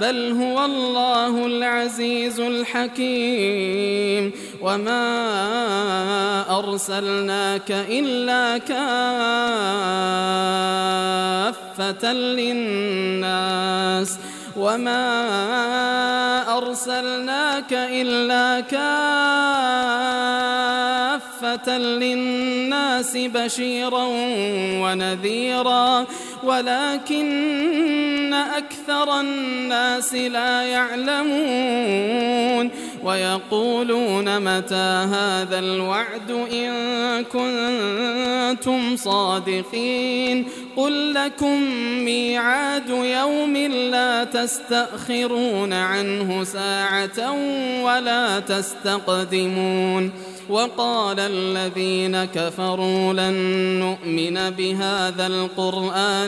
بل هو الله العزيز الحكيم. وما أرسلناك إلا كافة للناس. وما أرسلناك إلا كافة للناس بشيرا ونذيرا. ولكن أكثر الناس لا يعلمون ويقولون متى هذا الوعد إن كنتم صادقين قل لكم ميعاد يوم لا تستأخرون عنه ساعة ولا تستقدمون وقال الذين كفروا لن نؤمن بهذا القرآن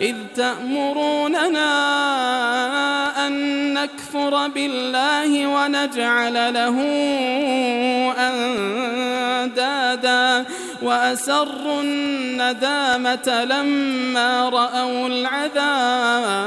إذ تأمروننا أن نكفر بالله ونجعل له أندادا وأسروا الندامة لما رأوا العذاب